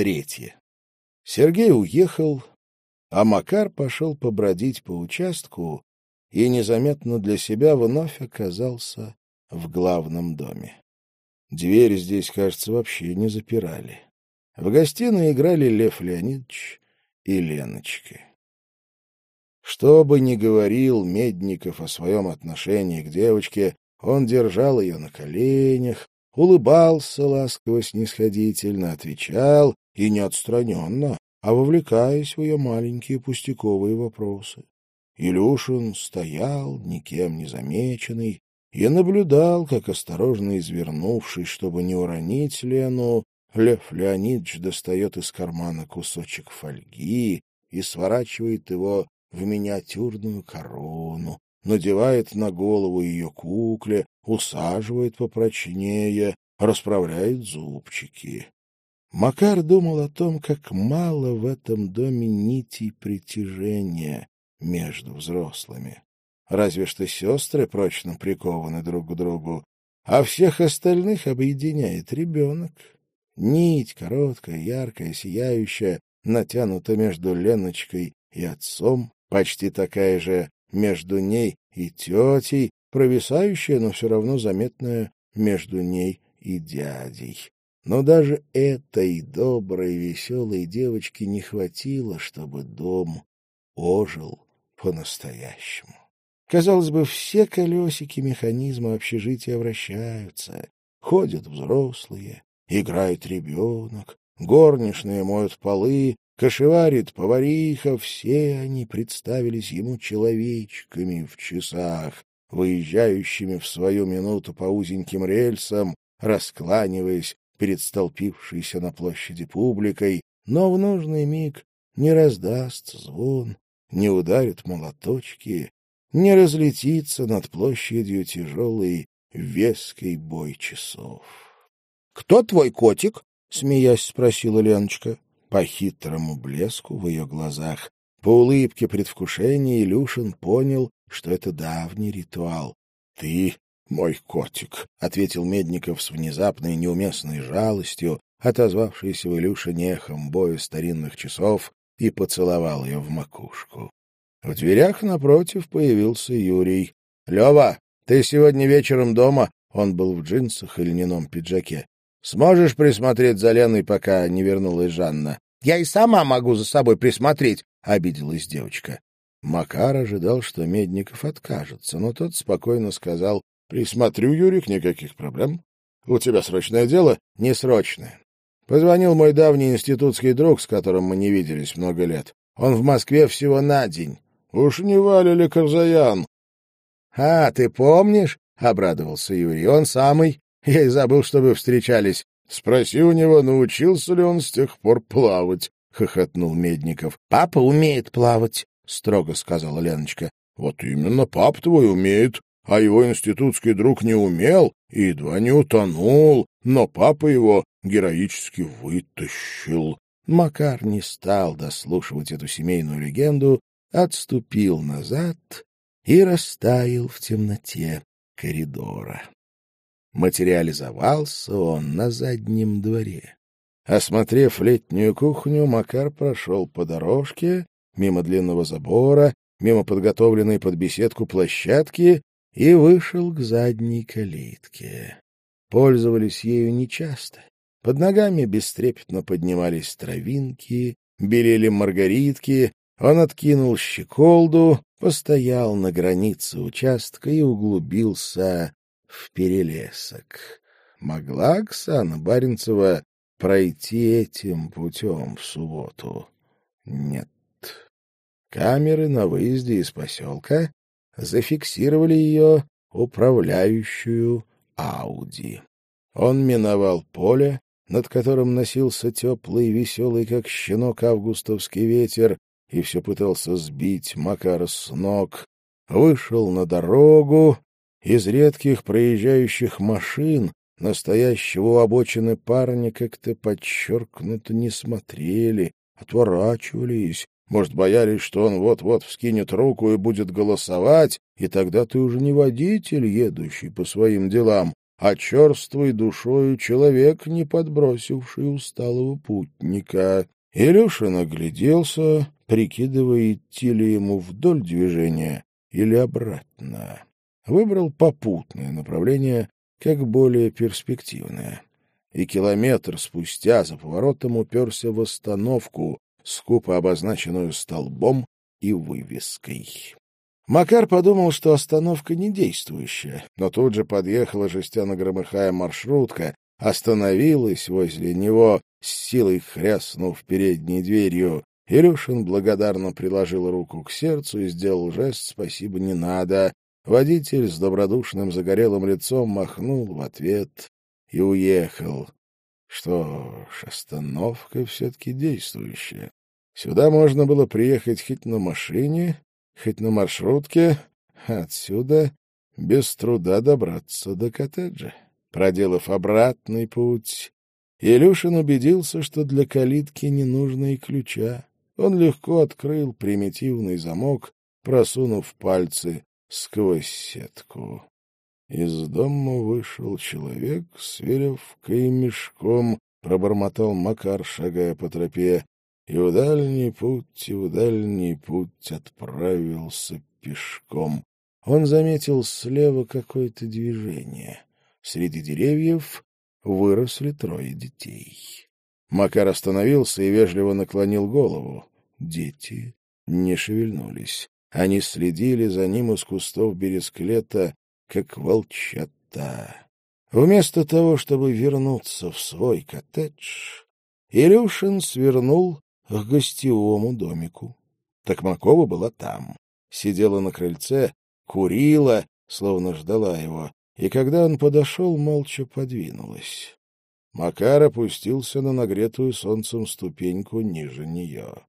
Третье. Сергей уехал, а Макар пошел побродить по участку и незаметно для себя вновь оказался в главном доме. Дверь здесь, кажется, вообще не запирали. В гостиной играли Лев Леонидович и Леночка. Что бы ни говорил Медников о своем отношении к девочке, он держал ее на коленях, улыбался ласково-снисходительно, отвечал и не отстраненно, а вовлекаясь в ее маленькие пустяковые вопросы. Илюшин стоял, никем не замеченный, и наблюдал, как, осторожно извернувшись, чтобы не уронить Лену, Лев Леонидович достает из кармана кусочек фольги и сворачивает его в миниатюрную корону, надевает на голову ее кукле, усаживает попрочнее, расправляет зубчики. Макар думал о том, как мало в этом доме нитей притяжения между взрослыми. Разве что сестры прочно прикованы друг к другу, а всех остальных объединяет ребенок. Нить, короткая, яркая, сияющая, натянута между Леночкой и отцом, почти такая же между ней и тетей, провисающая, но все равно заметная между ней и дядей. Но даже этой доброй, веселой девочки не хватило, чтобы дом ожил по-настоящему. Казалось бы, все колесики механизма общежития вращаются. Ходят взрослые, играет ребенок, горничные моют полы, кошеварит повариха, все они представились ему человечками в часах, выезжающими в свою минуту по узеньким рельсам, раскланиваясь перед столпившейся на площади публикой, но в нужный миг не раздаст звон, не ударит молоточки, не разлетится над площадью тяжелый веский бой часов. — Кто твой котик? — смеясь спросила Леночка. По хитрому блеску в ее глазах, по улыбке предвкушения Илюшин понял, что это давний ритуал. — Ты мой котик, — ответил Медников с внезапной неуместной жалостью, отозвавшийся в Илюшине эхом боя старинных часов, и поцеловал ее в макушку. В дверях напротив появился Юрий. — Лева, ты сегодня вечером дома? Он был в джинсах и льняном пиджаке. — Сможешь присмотреть за Леной, пока не вернулась Жанна? — Я и сама могу за собой присмотреть, — обиделась девочка. Макар ожидал, что Медников откажется, но тот спокойно сказал, — Присмотрю, Юрик, никаких проблем. У тебя срочное дело? — Не срочное. Позвонил мой давний институтский друг, с которым мы не виделись много лет. Он в Москве всего на день. Уж не валили Корзаян. — А, ты помнишь? — обрадовался Юрий. — Он самый. Я и забыл, что вы встречались. — Спроси у него, научился ли он с тех пор плавать, — хохотнул Медников. — Папа умеет плавать, — строго сказала Леночка. — Вот именно, пап твой умеет, а его институтский друг не умел и едва не утонул, но папа его героически вытащил. Макар не стал дослушивать эту семейную легенду, отступил назад и растаял в темноте коридора. Материализовался он на заднем дворе. Осмотрев летнюю кухню, Макар прошел по дорожке, мимо длинного забора, мимо подготовленной под беседку площадки и вышел к задней калитке. Пользовались ею нечасто. Под ногами бестрепетно поднимались травинки, белели маргаритки, он откинул щеколду, постоял на границе участка и углубился в перелесок. Могла Оксана Баренцева пройти этим путем в субботу? Нет. Камеры на выезде из поселка зафиксировали ее управляющую Ауди. Он миновал поле, над которым носился теплый, веселый, как щенок, августовский ветер, и все пытался сбить Макара с ног, вышел на дорогу, из редких проезжающих машин настоящего обочины парня как-то подчеркнуто не смотрели, отворачивались, может, боялись, что он вот-вот вскинет руку и будет голосовать, и тогда ты уже не водитель, едущий по своим делам, а черствой душою человек, не подбросивший усталого путника. Илюша нагляделся, прикидывая, идти ли ему вдоль движения или обратно. Выбрал попутное направление, как более перспективное. И километр спустя за поворотом уперся в остановку, скупо обозначенную столбом и вывеской. Макар подумал, что остановка не действующая, но тут же подъехала жестяно-громыхая маршрутка, остановилась возле него, с силой хряснув передней дверью. Илюшин благодарно приложил руку к сердцу и сделал жест «спасибо, не надо». Водитель с добродушным загорелым лицом махнул в ответ и уехал. Что ж, остановка все-таки действующая. Сюда можно было приехать хоть на машине, хоть на маршрутке, отсюда без труда добраться до коттеджа. Проделав обратный путь, Илюшин убедился, что для калитки не нужно и ключа. Он легко открыл примитивный замок, просунув пальцы сквозь сетку. Из дома вышел человек с веревкой и мешком, пробормотал Макар, шагая по тропе и в дальний путь, и в дальний путь отправился пешком. Он заметил слева какое-то движение. Среди деревьев выросли трое детей. Макар остановился и вежливо наклонил голову. Дети не шевельнулись. Они следили за ним из кустов бересклета, как волчата. Вместо того, чтобы вернуться в свой коттедж, Илюшин свернул к гостевому домику. Токмакова была там, сидела на крыльце, курила, словно ждала его, и когда он подошел, молча подвинулась. Макар опустился на нагретую солнцем ступеньку ниже нее.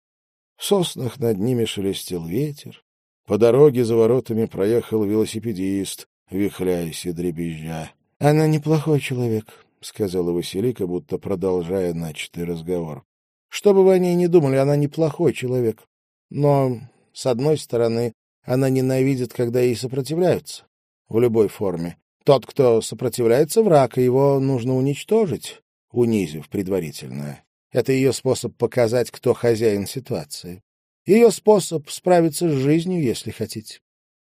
В соснах над ними шелестел ветер. По дороге за воротами проехал велосипедист, вихляясь и дребезжа. — Она неплохой человек, — сказала Василика, будто продолжая начатый разговор. Что бы вы о ней ни думали, она неплохой человек. Но, с одной стороны, она ненавидит, когда ей сопротивляются. В любой форме. Тот, кто сопротивляется, враг, его нужно уничтожить, унизив предварительно. Это ее способ показать, кто хозяин ситуации. Ее способ справиться с жизнью, если хотите.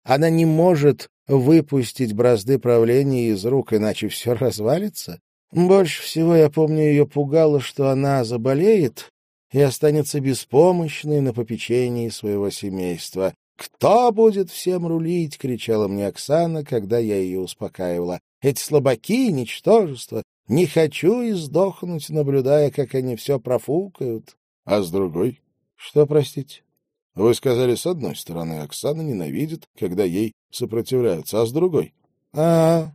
Она не может выпустить бразды правления из рук, иначе все развалится. Больше всего, я помню, ее пугало, что она заболеет и останется беспомощной на попечении своего семейства. «Кто будет всем рулить?» — кричала мне Оксана, когда я ее успокаивала. «Эти слабаки, ничтожество! Не хочу и сдохнуть, наблюдая, как они все профукают». «А с другой?» «Что, простите?» «Вы сказали, с одной стороны, Оксана ненавидит, когда ей сопротивляются, а с другой?» «А,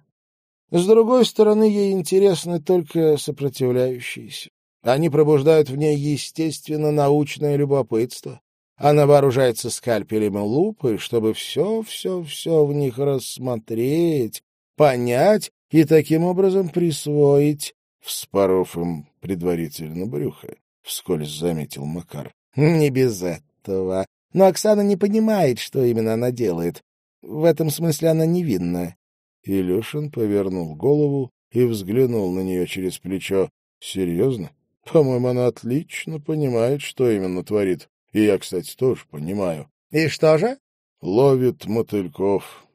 с другой стороны, ей интересны только сопротивляющиеся. Они пробуждают в ней естественно научное любопытство. Она вооружается скальпелем и лупой, чтобы все-все-все в них рассмотреть, понять и таким образом присвоить, вспоров им предварительно брюхо, — вскользь заметил Макар. — Не без этого. Но Оксана не понимает, что именно она делает. В этом смысле она невинная. Илюшин повернул голову и взглянул на нее через плечо. — Серьезно? По-моему, она отлично понимает, что именно творит. И я, кстати, тоже понимаю. — И что же? — Ловит мотыльков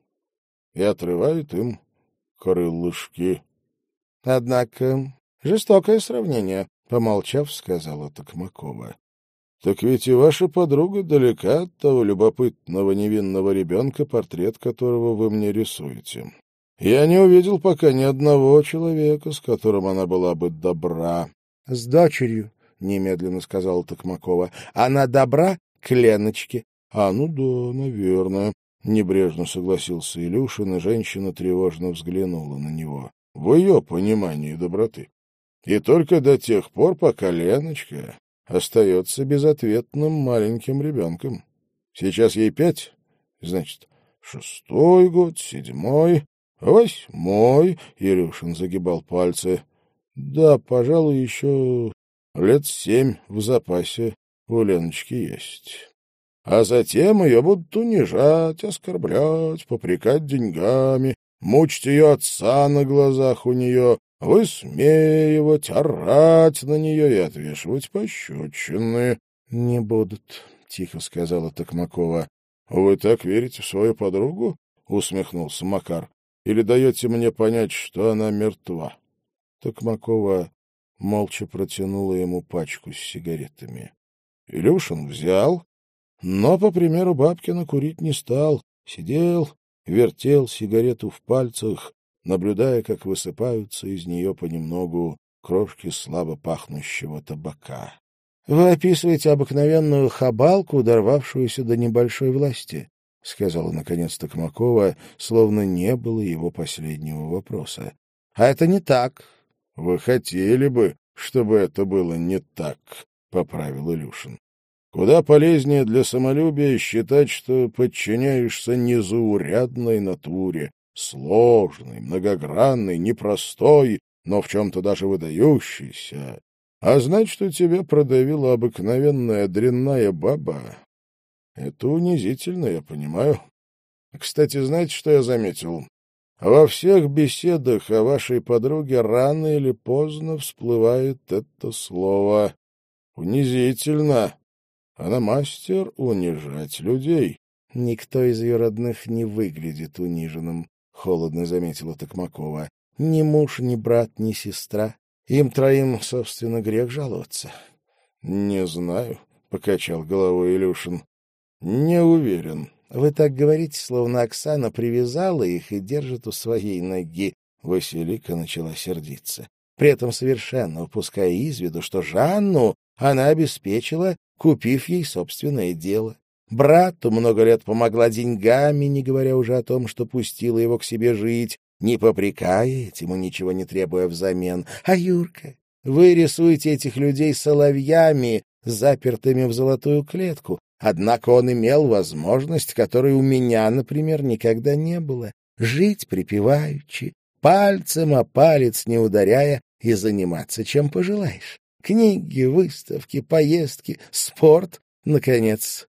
и отрывает им крылышки. — Однако жестокое сравнение, — помолчав, сказала Токмакова. — Так ведь и ваша подруга далека от того любопытного невинного ребенка, портрет которого вы мне рисуете. Я не увидел пока ни одного человека, с которым она была бы добра. — С дочерью, — немедленно сказала Токмакова. — Она добра к Леночке. — А, ну да, наверное. Небрежно согласился Илюшин, и женщина тревожно взглянула на него. В ее понимании доброты. И только до тех пор, пока Леночка остается безответным маленьким ребенком. Сейчас ей пять, значит, шестой год, седьмой, Восьмой, Илюшин загибал пальцы. Да, пожалуй, еще лет семь в запасе у Леночки есть. А затем ее будут унижать, оскорблять, попрекать деньгами. мучить ее отца на глазах у нее, высмеивать, орать на нее и отвешивать пощечины. — Не будут, — тихо сказала Токмакова. — Вы так верите в свою подругу? — усмехнулся Макар. — Или даете мне понять, что она мертва? Токмакова молча протянула ему пачку с сигаретами. Илюшин взял, но, по примеру Бабкина, курить не стал. Сидел, вертел сигарету в пальцах, наблюдая, как высыпаются из нее понемногу крошки слабо пахнущего табака. — Вы описываете обыкновенную хабалку, дорвавшуюся до небольшой власти, — сказала наконец Токмакова, словно не было его последнего вопроса. — А это не так. — Вы хотели бы, чтобы это было не так, — поправил Илюшин. Куда полезнее для самолюбия считать, что подчиняешься незаурядной натуре, сложной, многогранной, непростой, но в чем-то даже выдающейся. А знать, что тебя продавила обыкновенная дрянная баба, это унизительно, я понимаю. Кстати, знаете, что я заметил? Во всех беседах о вашей подруге рано или поздно всплывает это слово «унизительно». Она мастер унижать людей. — Никто из ее родных не выглядит униженным, — холодно заметила Токмакова. — Ни муж, ни брат, ни сестра. Им троим, собственно, грех жаловаться. — Не знаю, — покачал головой Илюшин. — Не уверен. — Вы так говорите, словно Оксана привязала их и держит у своей ноги. Василика начала сердиться, при этом совершенно упуская из виду, что Жанну она обеспечила купив ей собственное дело. Брату много лет помогла деньгами, не говоря уже о том, что пустила его к себе жить, не попрекая и ничего не требуя взамен. А Юрка, вы рисуете этих людей соловьями, запертыми в золотую клетку. Однако он имел возможность, которой у меня, например, никогда не было — жить припеваючи, пальцем о палец не ударяя и заниматься чем пожелаешь. Книги, выставки, поездки, спорт, наконец. —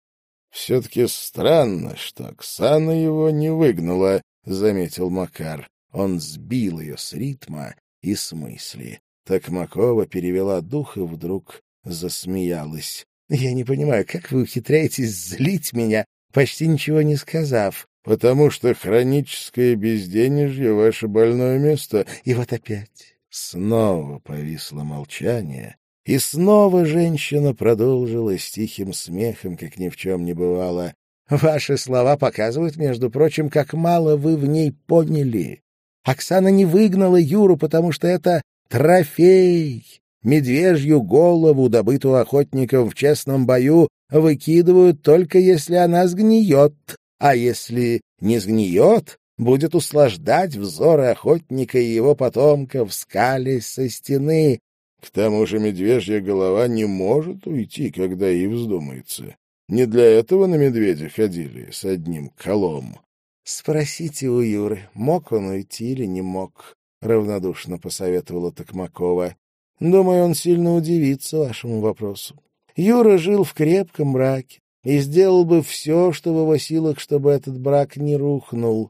Все-таки странно, что Оксана его не выгнала, — заметил Макар. Он сбил ее с ритма и с мысли. Токмакова перевела дух и вдруг засмеялась. — Я не понимаю, как вы ухитряетесь злить меня, почти ничего не сказав? — Потому что хроническое безденежье — ваше больное место. И вот опять. Снова повисло молчание, и снова женщина продолжила с тихим смехом, как ни в чем не бывало. «Ваши слова показывают, между прочим, как мало вы в ней поняли. Оксана не выгнала Юру, потому что это трофей. Медвежью голову, добытую охотником в честном бою, выкидывают только если она сгниет, а если не сгниет, будет услаждать взоры охотника и его потомков, скались со стены, к тому же медвежья голова не может уйти, когда ей вздумается. Не для этого на медведя ходили с одним колом. — Спросите у Юры, мог он уйти или не мог, — равнодушно посоветовала Токмакова. — Думаю, он сильно удивится вашему вопросу. Юра жил в крепком браке и сделал бы все, что в его силах, чтобы этот брак не рухнул.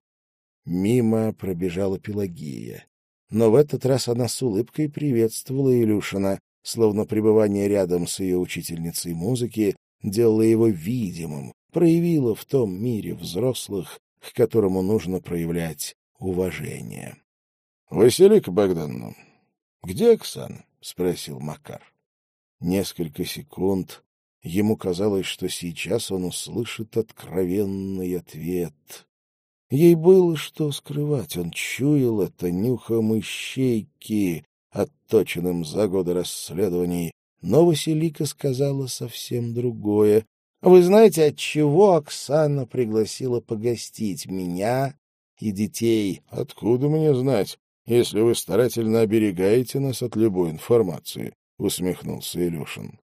Мимо пробежала Пелагия но в этот раз она с улыбкой приветствовала Илюшина, словно пребывание рядом с ее учительницей музыки делало его видимым, проявило в том мире взрослых, к которому нужно проявлять уважение. — Василика Богдановна, где Оксана? — спросил Макар. Несколько секунд ему казалось, что сейчас он услышит откровенный ответ. Ей было что скрывать, он чуял это нюхом ищейки, отточенным за годы расследований. Но Василика сказала совсем другое. — Вы знаете, от чего Оксана пригласила погостить меня и детей? — Откуда мне знать, если вы старательно оберегаете нас от любой информации? — усмехнулся Илюшин.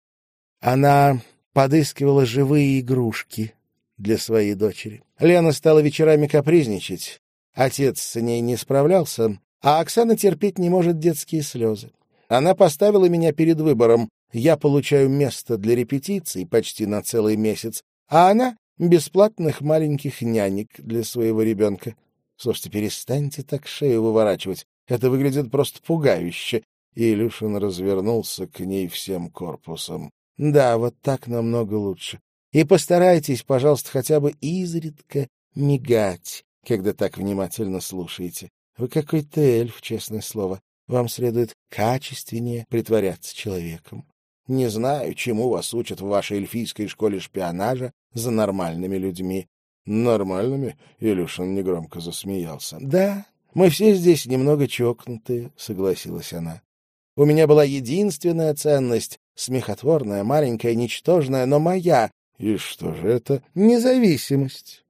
Она подыскивала живые игрушки, для своей дочери. Лена стала вечерами капризничать. Отец с ней не справлялся, а Оксана терпеть не может детские слезы. Она поставила меня перед выбором. Я получаю место для репетиций почти на целый месяц, а она — бесплатных маленьких нянек для своего ребенка. Слушайте, перестаньте так шею выворачивать. Это выглядит просто пугающе. И Илюшин развернулся к ней всем корпусом. Да, вот так намного лучше. И постарайтесь, пожалуйста, хотя бы изредка мигать, когда так внимательно слушаете. Вы какой-то эльф, честное слово. Вам следует качественнее притворяться человеком. Не знаю, чему вас учат в вашей эльфийской школе шпионажа за нормальными людьми. Нормальными? Илюшин негромко засмеялся. Да, мы все здесь немного чокнутые, согласилась она. У меня была единственная ценность, смехотворная, маленькая, ничтожная, но моя. И что же это? Независимость.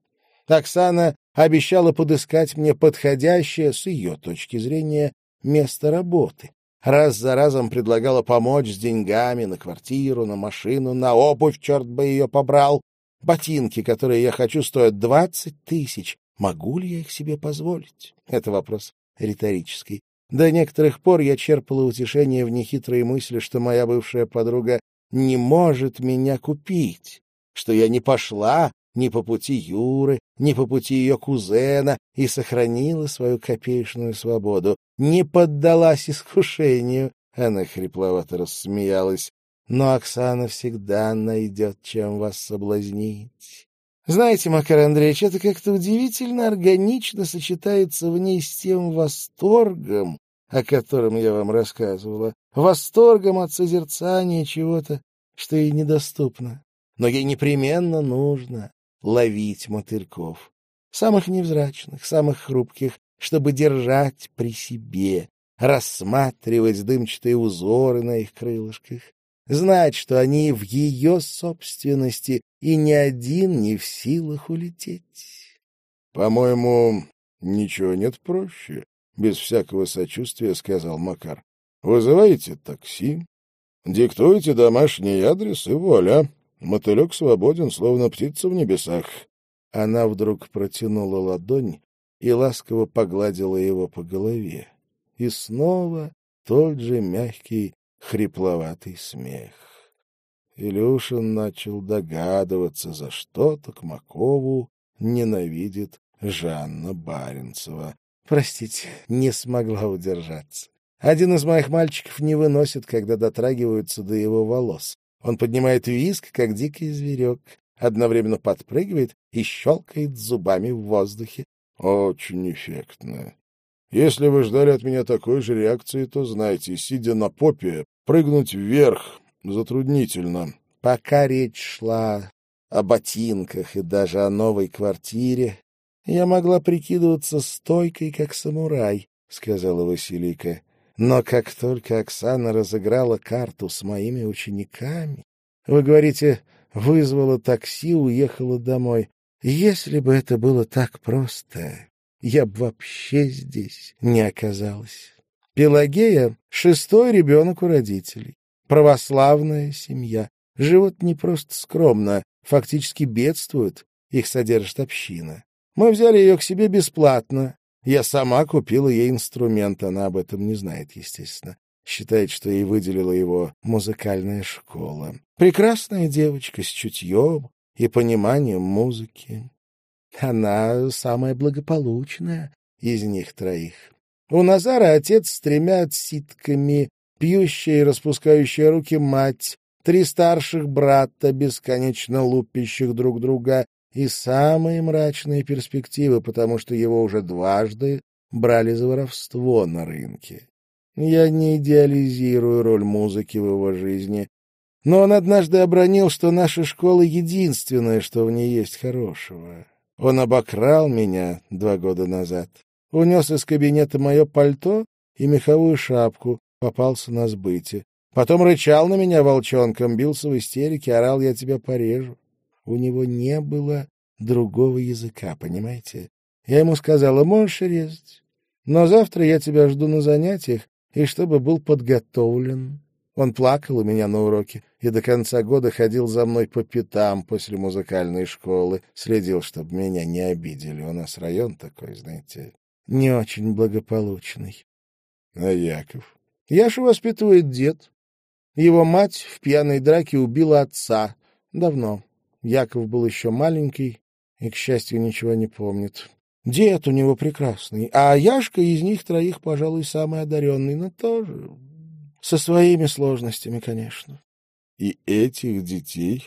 Оксана обещала подыскать мне подходящее, с ее точки зрения, место работы. Раз за разом предлагала помочь с деньгами на квартиру, на машину, на обувь, черт бы ее побрал. Ботинки, которые я хочу, стоят двадцать тысяч. Могу ли я их себе позволить? Это вопрос риторический. До некоторых пор я черпала утешение в нехитрой мысли, что моя бывшая подруга не может меня купить, что я не пошла ни по пути Юры, ни по пути ее кузена и сохранила свою копеечную свободу, не поддалась искушению. Она хрипловато рассмеялась. Но Оксана всегда найдет, чем вас соблазнить. Знаете, Макар Андреевич, это как-то удивительно органично сочетается в ней с тем восторгом, о котором я вам рассказывала, восторгом от созерцания чего-то, что ей недоступно. Но ей непременно нужно ловить мотыльков, самых невзрачных, самых хрупких, чтобы держать при себе, рассматривать дымчатые узоры на их крылышках, знать, что они в ее собственности, и ни один не в силах улететь. — По-моему, ничего нет проще, — без всякого сочувствия сказал Макар. — Вызываете такси, диктуете домашний адрес и вуаля, мотылек свободен, словно птица в небесах. Она вдруг протянула ладонь и ласково погладила его по голове. И снова тот же мягкий хрипловатый смех. Илюшин начал догадываться, за что Токмакову ненавидит Жанна Баренцева. Простите, не смогла удержаться. Один из моих мальчиков не выносит, когда дотрагиваются до его волос. Он поднимает виск, как дикий зверек, одновременно подпрыгивает и щелкает зубами в воздухе. Очень эффектно. Если вы ждали от меня такой же реакции, то знайте, сидя на попе, прыгнуть вверх затруднительно. Пока речь шла о ботинках и даже о новой квартире, я могла прикидываться стойкой, как самурай, — сказала Василийка. Но как только Оксана разыграла карту с моими учениками, вы говорите, вызвала такси, уехала домой. Если бы это было так просто, я бы вообще здесь не оказалась. Пелагея — шестой ребенок у родителей. Православная семья. Живут не просто скромно, фактически бедствуют. Их содержит община. Мы взяли ее к себе бесплатно. Я сама купила ей инструмент, она об этом не знает, естественно. Считает, что ей выделила его музыкальная школа. Прекрасная девочка с чутьем и пониманием музыки. Она самая благополучная из них троих. У Назара отец с тремя ситками, пьющая и распускающая руки мать, три старших брата, бесконечно лупящих друг друга, и самые мрачные перспективы, потому что его уже дважды брали за воровство на рынке. Я не идеализирую роль музыки в его жизни, но он однажды обронил, что наша школа — единственное, что в ней есть хорошего. Он обокрал меня два года назад, унес из кабинета мое пальто и меховую шапку, попался на сбыте. Потом рычал на меня волчонком, бился в истерике, орал «я тебя порежу». У него не было другого языка, понимаете? Я ему сказала «можешь резать, но завтра я тебя жду на занятиях, и чтобы был подготовлен». Он плакал у меня на уроке и до конца года ходил за мной по пятам после музыкальной школы, следил, чтобы меня не обидели. У нас район такой, знаете, не очень благополучный. А Яков? Яшу воспитывает дед. Его мать в пьяной драке убила отца. Давно. Яков был еще маленький и, к счастью, ничего не помнит. Дед у него прекрасный, а Яшка из них троих, пожалуй, самый одаренный, но тоже со своими сложностями, конечно. И этих детей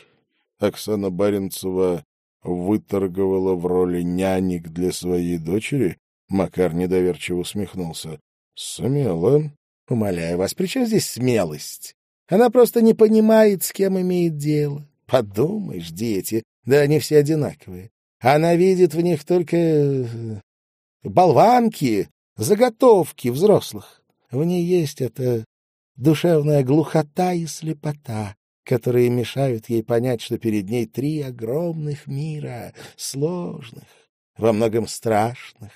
Оксана Баренцева выторговала в роли нянек для своей дочери? Макар недоверчиво усмехнулся. Смело. Умоляю вас, при чем здесь смелость? Она просто не понимает, с кем имеет дело. Подумаешь, дети, да они все одинаковые. Она видит в них только э, болванки, заготовки взрослых. В ней есть эта душевная глухота и слепота, которые мешают ей понять, что перед ней три огромных мира, сложных, во многом страшных.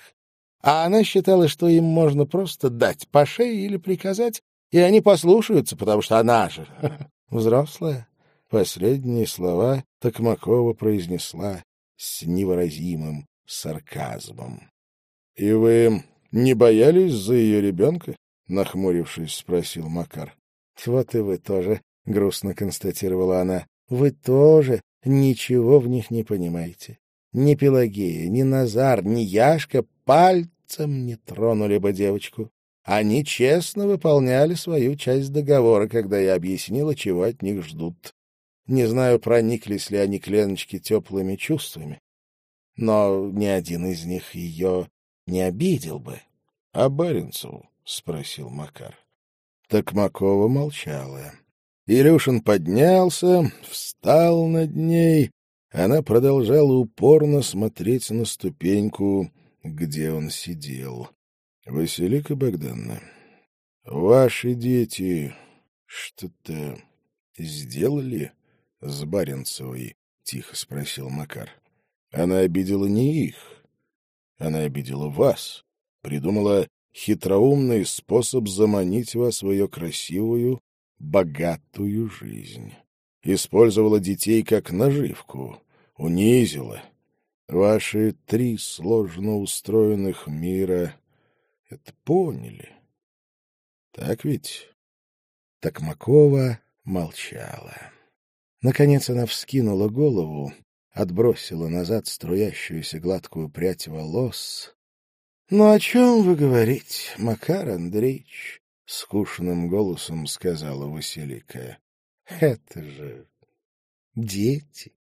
А она считала, что им можно просто дать по шее или приказать, и они послушаются, потому что она же взрослая. Последние слова Токмакова произнесла с невыразимым сарказмом. — И вы не боялись за ее ребенка? — нахмурившись, спросил Макар. — Вот и вы тоже, — грустно констатировала она. — Вы тоже ничего в них не понимаете. Ни Пелагея, ни Назар, ни Яшка пальцем не тронули бы девочку. Они честно выполняли свою часть договора, когда я объяснила, чего от них ждут. Не знаю, прониклись ли они к Леночке теплыми чувствами, но ни один из них ее не обидел бы. — А Баренцеву? — спросил Макар. Токмакова молчала. Илюшин поднялся, встал над ней. Она продолжала упорно смотреть на ступеньку, где он сидел. — Василика Богдановна, ваши дети что-то сделали? — с Баренцевой? — тихо спросил Макар. — Она обидела не их. Она обидела вас. Придумала хитроумный способ заманить вас в ее красивую, богатую жизнь. Использовала детей как наживку, унизила. Ваши три сложно устроенных мира это поняли. Так ведь? Такмакова молчала. Наконец она вскинула голову, отбросила назад струящуюся гладкую прядь волос. — Ну, о чем вы говорите, Макар Андреевич? — скучным голосом сказала Василика. — Это же дети.